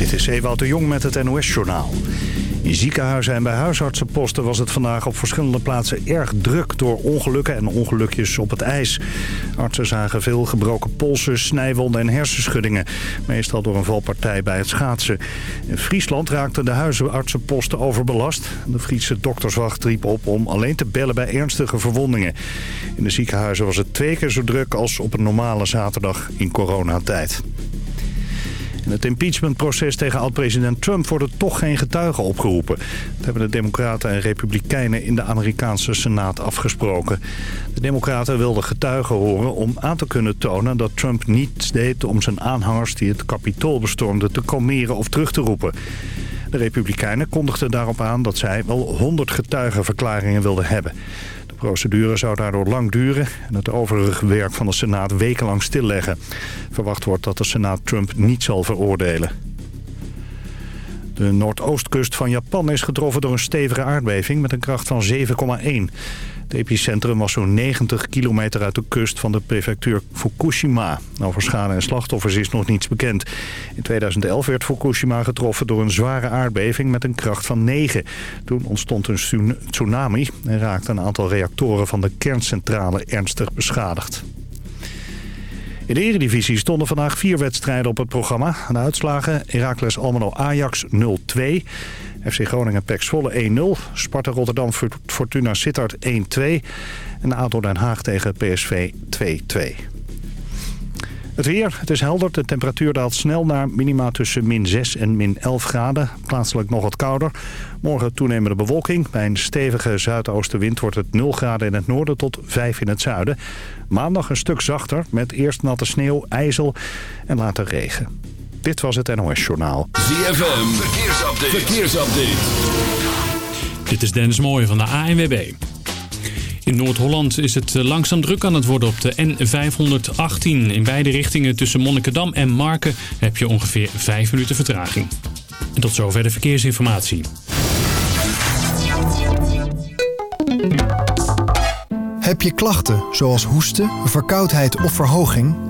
Dit is Ewout de Jong met het NOS-journaal. In ziekenhuizen en bij huisartsenposten was het vandaag op verschillende plaatsen erg druk door ongelukken en ongelukjes op het ijs. Artsen zagen veel gebroken polsen, snijwonden en hersenschuddingen. Meestal door een valpartij bij het schaatsen. In Friesland raakten de huisartsenposten overbelast. De Friese dokterswacht riep op om alleen te bellen bij ernstige verwondingen. In de ziekenhuizen was het twee keer zo druk als op een normale zaterdag in coronatijd. Het impeachmentproces tegen oud-president Trump worden toch geen getuigen opgeroepen. Dat hebben de Democraten en Republikeinen in de Amerikaanse Senaat afgesproken. De Democraten wilden getuigen horen om aan te kunnen tonen dat Trump niets deed om zijn aanhangers die het kapitool bestormden te kalmeren of terug te roepen. De Republikeinen kondigden daarop aan dat zij wel 100 getuigenverklaringen wilden hebben. Procedure zou daardoor lang duren en het overige werk van de Senaat wekenlang stilleggen. Verwacht wordt dat de Senaat Trump niet zal veroordelen. De noordoostkust van Japan is getroffen door een stevige aardbeving met een kracht van 7,1. Het epicentrum was zo'n 90 kilometer uit de kust van de prefectuur Fukushima. Over schade en slachtoffers is nog niets bekend. In 2011 werd Fukushima getroffen door een zware aardbeving met een kracht van 9. Toen ontstond een tsunami en raakten een aantal reactoren van de kerncentrale ernstig beschadigd. In de Eredivisie stonden vandaag vier wedstrijden op het programma. De uitslagen Heracles Almelo Ajax 0-2... FC Groningen Pek Zwolle 1-0. Sparta Rotterdam Fortuna Sittard 1-2. En ADO Den Haag tegen PSV 2-2. Het weer, het is helder. De temperatuur daalt snel naar minima tussen min 6 en min 11 graden. Plaatselijk nog wat kouder. Morgen toenemende bewolking. Bij een stevige zuidoostenwind wordt het 0 graden in het noorden tot 5 in het zuiden. Maandag een stuk zachter met eerst natte sneeuw, ijzel en later regen. Dit was het NOS Journaal. ZFM, verkeersupdate. verkeersupdate. Dit is Dennis Mooij van de ANWB. In Noord-Holland is het langzaam druk aan het worden op de N518. In beide richtingen tussen Monnikendam en Marken heb je ongeveer 5 minuten vertraging. En tot zover de verkeersinformatie. Heb je klachten zoals hoesten, verkoudheid of verhoging?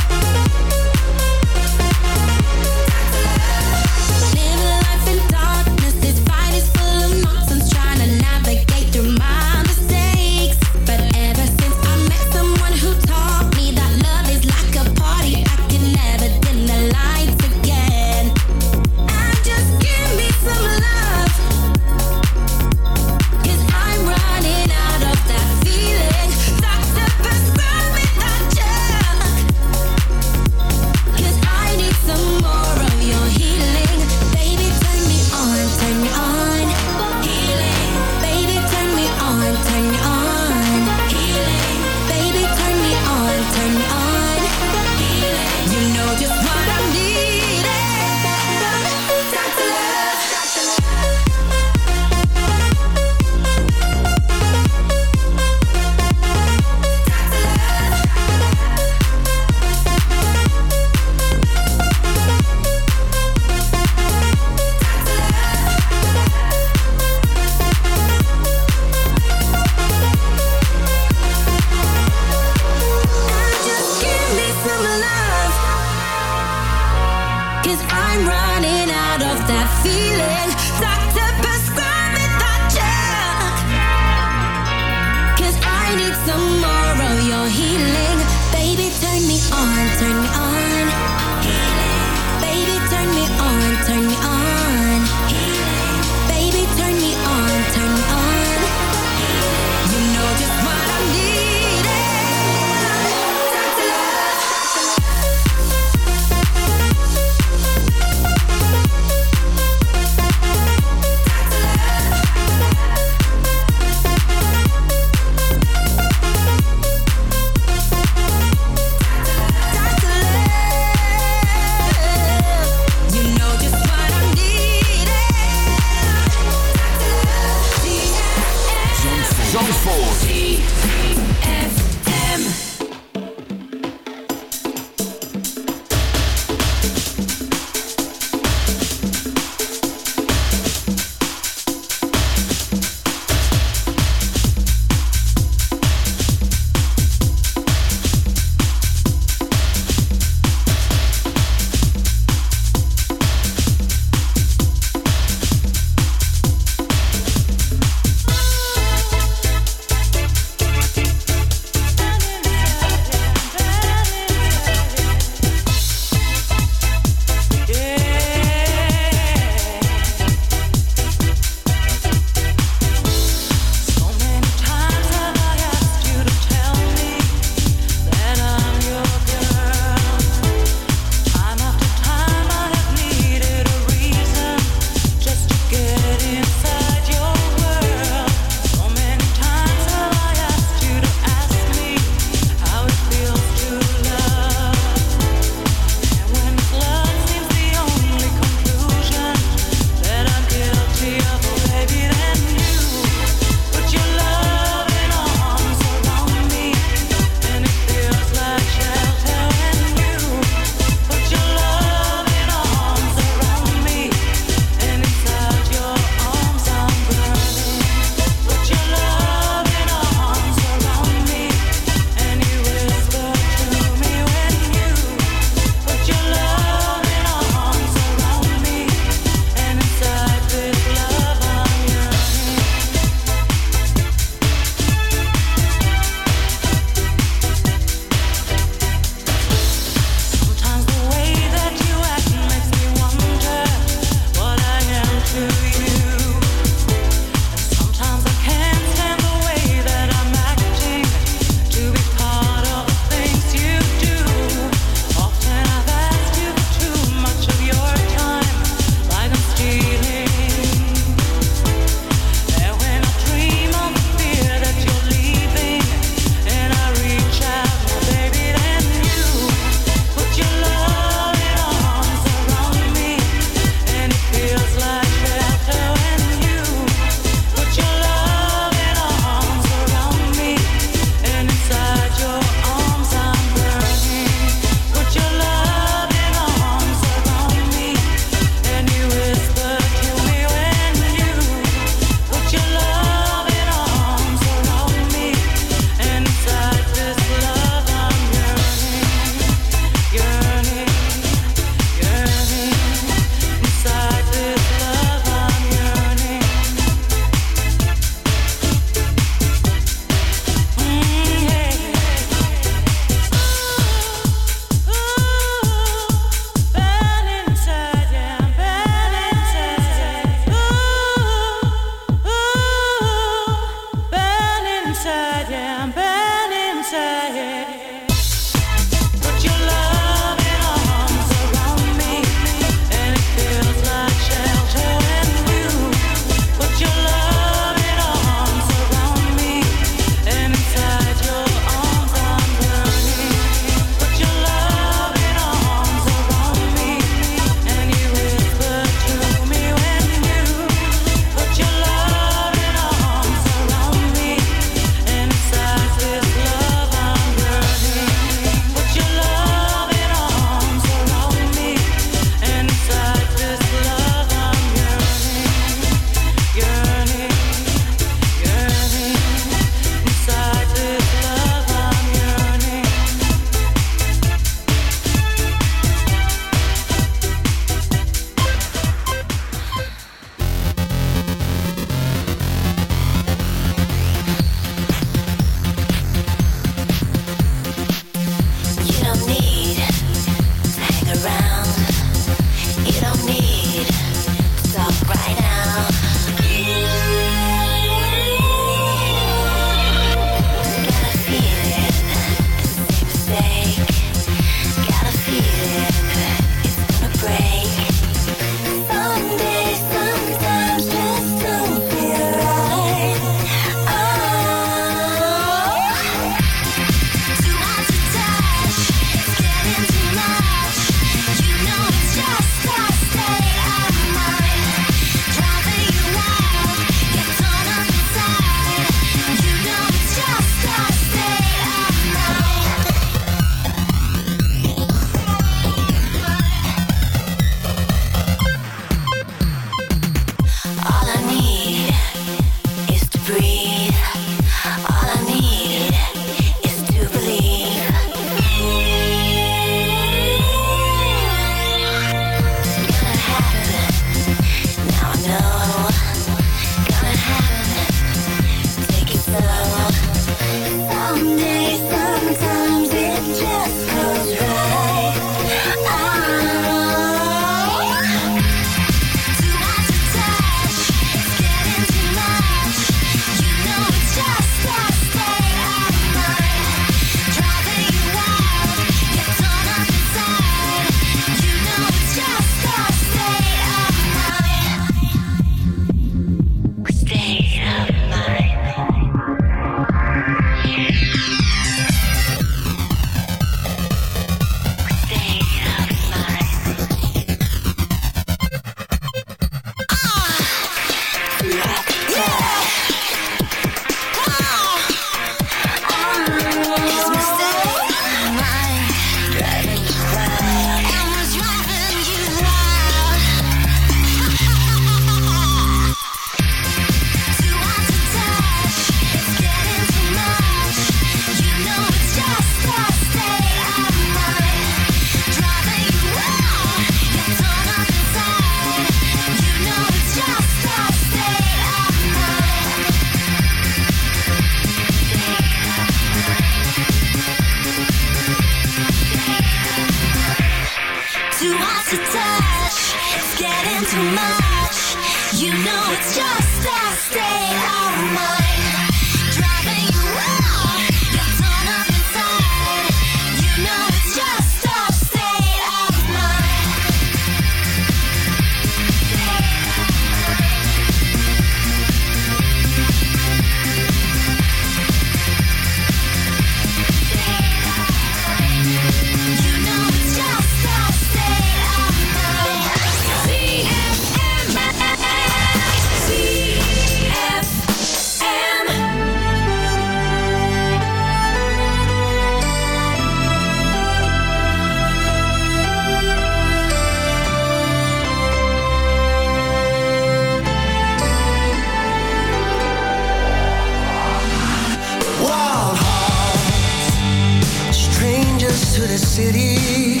city.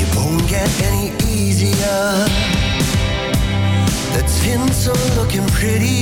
It won't get any easier. The tints are looking pretty.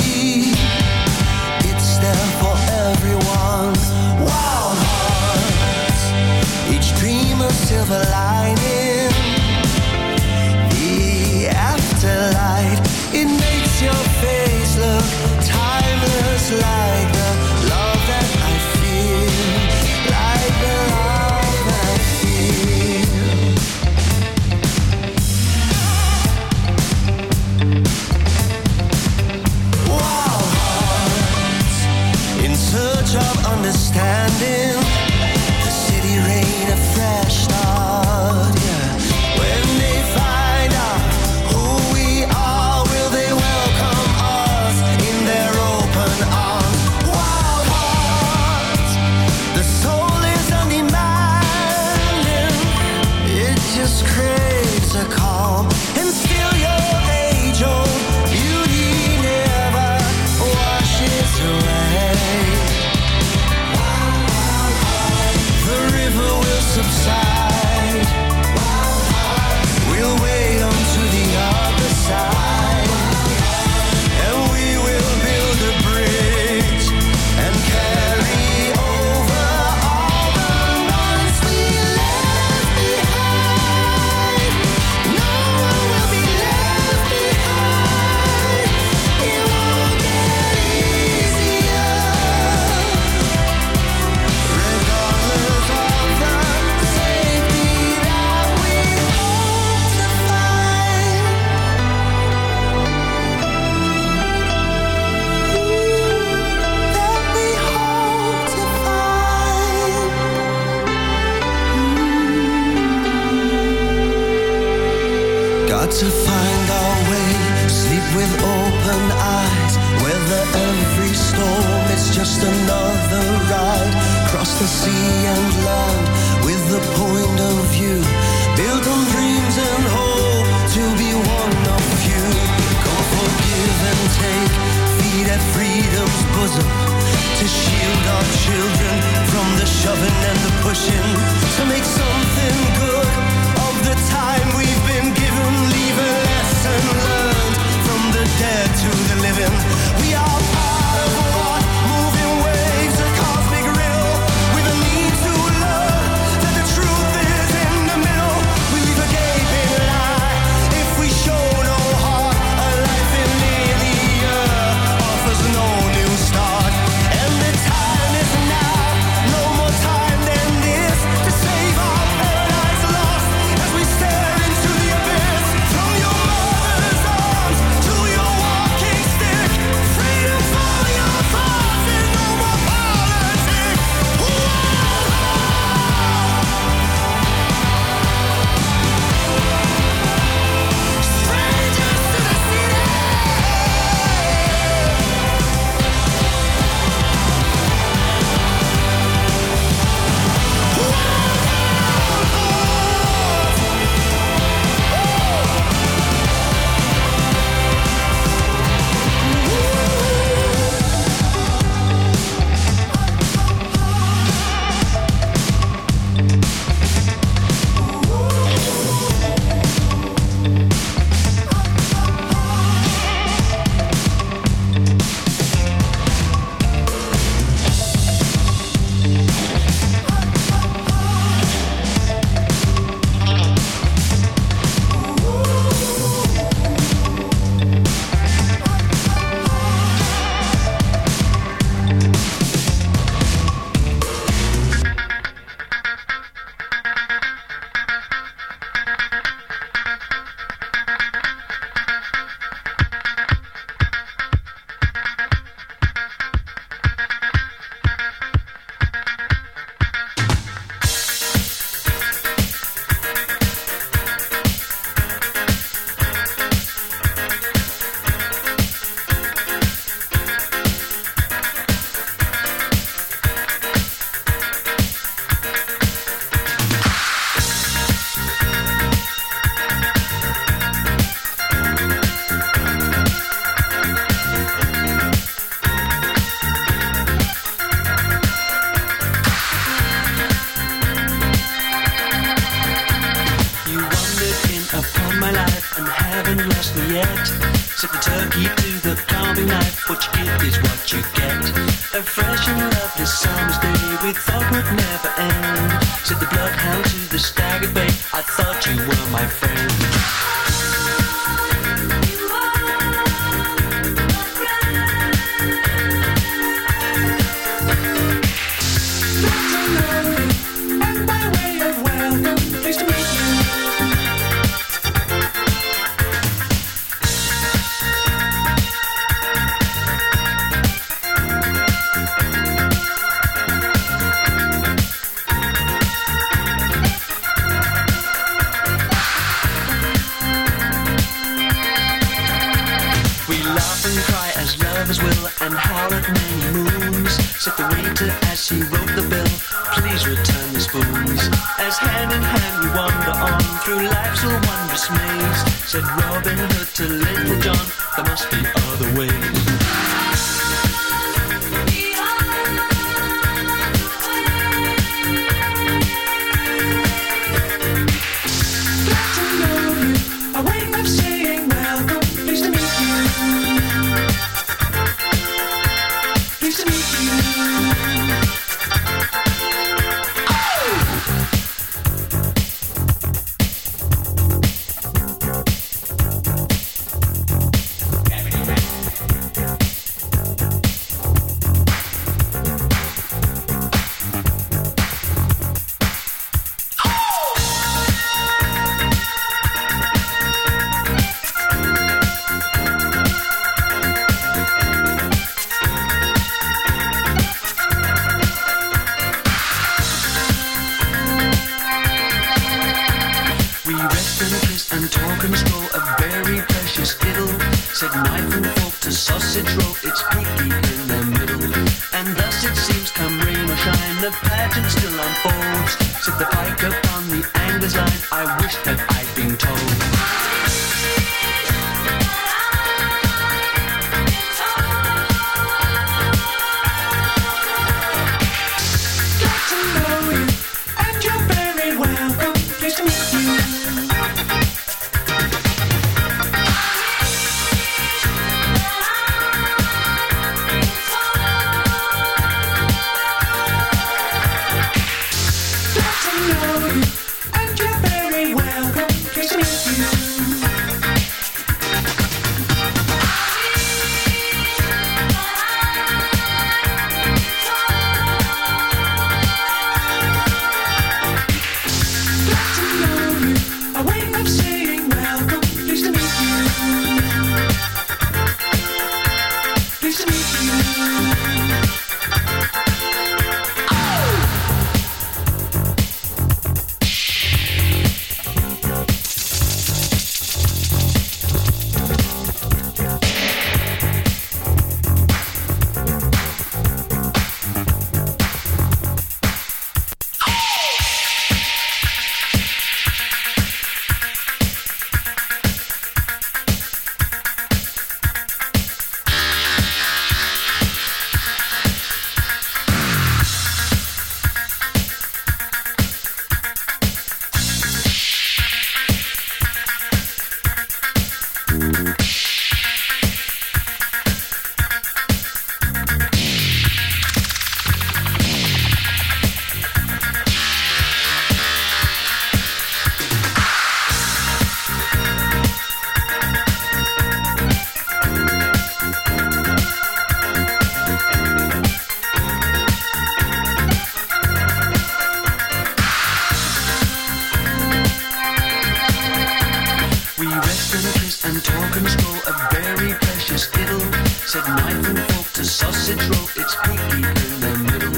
be rest and peace and toil control a very precious fiddle. Said knife and fork to sausage roll, it's cookie in the middle.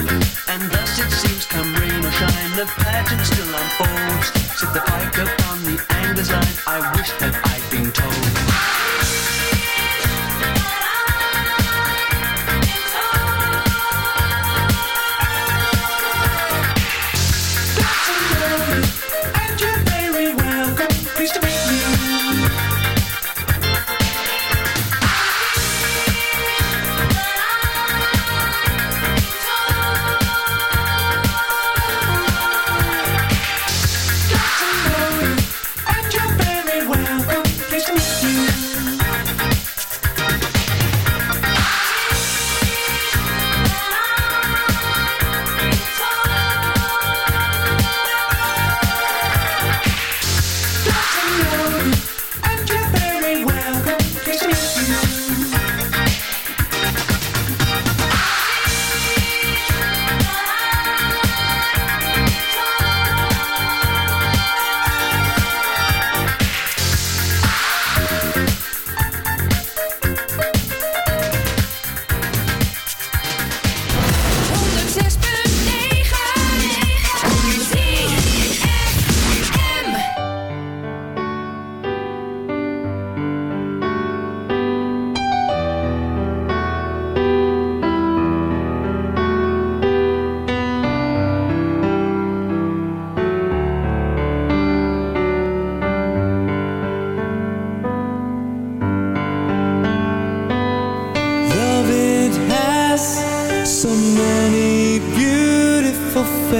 And thus it seems, come rain or shine, the pageant still unfolds. Said the pike upon the angler's line, I wish that I for.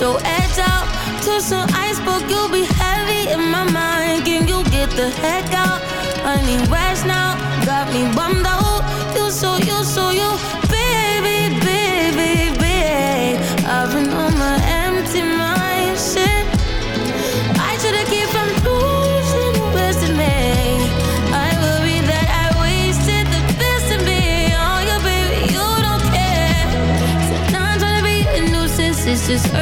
Your edge out. to some iceberg, you'll be heavy in my mind. Can you get the heck out? I need rest now. Got me bummed out. You so, you so, you, baby, baby, baby. I've been on my empty mind, shit. I should've kept from losing the best in me. I worry that I wasted the best in me. Oh, you baby, you don't care. So now I'm trying to be a nuisance. It's just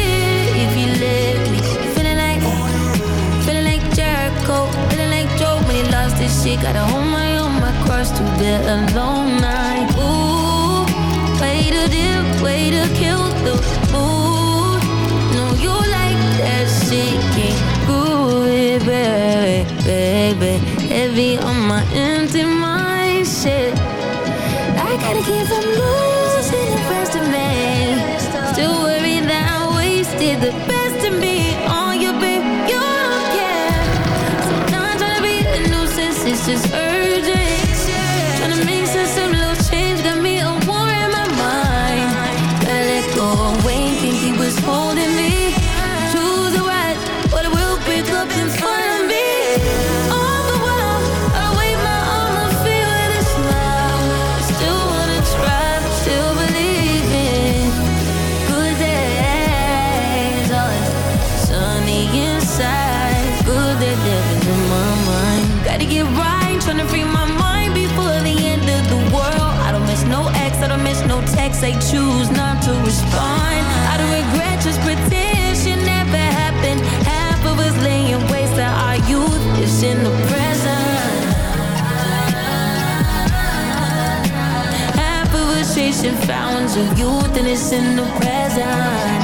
alone. Ooh, way to way to kill the mood. No, you like that baby, baby. Heavy on my empty mind, shit. Choose not to respond. Regret, just pretend never happened. Half of us laying waste our youth is in the present. Half of us chasing fountains of youth and it's in the present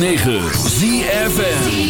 106.9 ZFN